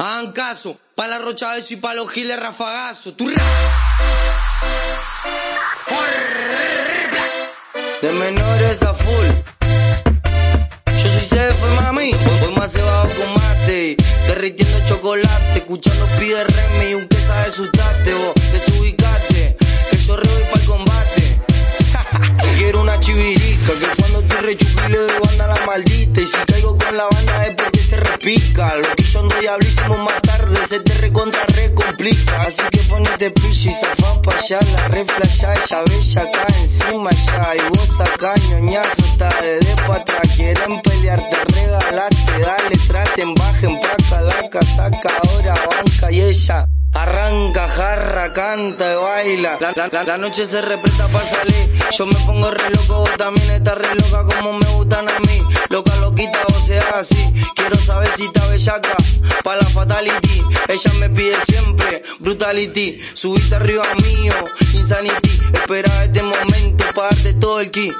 Hagan caso, pa' la rocha y pa' los giles rafagazo. Tu De menores a full. Yo soy CF, mami. Voy más cebado con mate. Derritiendo chocolate. Escuchando pide reme y un queso de sustaste. Vos, desubicate. Que yo re voy pa'l combate. Quiero una chivirica. Que cuando te rechupile de banda la maldita. Y si caigo con la banda es porque se repica. Lo que yo ando diablísimo más tarde. Se te recontra re complica. Así que ponete pillo y se pa' allá. La re ya, ella bella acá encima ya. Y vos acá ñoñazo está de pa' atrás. Quieren pelear, te regalaste. Dale, traten, bajen, placa, la casaca. Ahora banca y ella. Arranca, jarra, canta baila. La, la, la, noche se represa pa' salir. Yo me pongo re loco, vos también estás re loca como me gustan a mí. Loca, loquita, o sea así. Quiero saber si está bellaca. Pa' la fatality. Ella me pide siempre brutality. Subiste arriba mío, insanity. Espera este momento pa' darte todo el ki.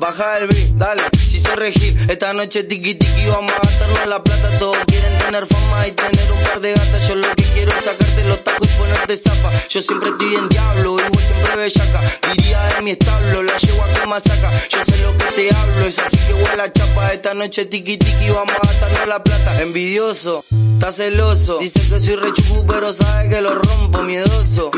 Baja el beat, dale, si soy regir. Esta noche tiki tiki vamos a gastarnos la plata. Todos quieren tener fama y tener un par de gatas. Yo lo que quiero es sacarte los tacos y ponerte zapa Yo siempre estoy en diablo y vos siempre bellaca. Diría de mi establo, la llevo a que masaca Yo sé lo que te hablo, es así que huele la chapa. Esta noche tiki tiki vamos a gastarnos la plata. Envidioso Está celoso, dice que soy rechupu pero sabe que lo rompo, miedoso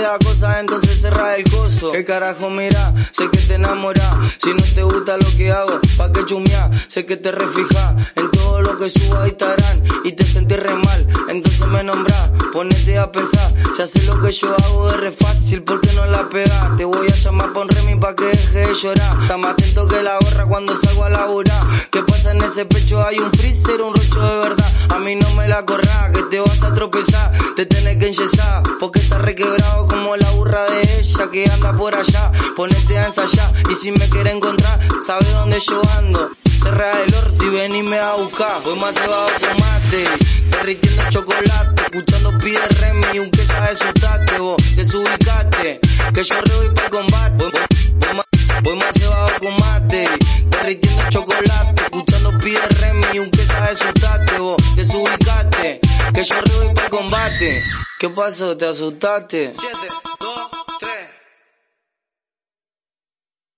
da cosas, entonces cerra el coso. ¿Qué carajo mira? Sé que te enamora. Si no te gusta lo que hago, pa' que chumea Sé que te refija. En todo lo que subo a Instagram Y te sentí re mal, entonces me nombra Ponete a pensar, ya sé lo que yo hago es re fácil porque no la pega Te voy a llamar pa' un remi pa' que deje de llorar. Está más atento que la gorra cuando salgo a laburar. ¿Qué pasa en ese pecho? Hay un freezer, un rocho de verdad A mí no me la corra, que te vas a tropezar, te tenés que enyesar, porque está requebrado como la burra de ella que anda por allá, ponete a ensayar, y si me quiere encontrar, sabe dónde yo ando, cerra el orto y venime a buscar, voy más cebado con mate, derritiendo chocolate, escuchando pide remi y un queso de sustaste, vos, desubicate, que yo re voy para el combate, voy, voy, más, voy más cebado con mate, derritiendo chocolate, escuchando pide remi y un queso de sustaste, que yo re voy para combate, ¿qué pasó? ¿Te asustaste?